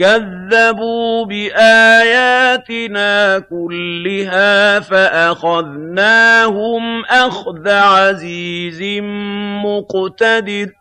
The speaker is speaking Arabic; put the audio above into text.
كَذَّبُوا بِآيَاتِنَا كُلِّهَا فَأَخَذْنَاهُمْ أَخْذَ عَزِيزٍ مُّقْتَدِرٍ.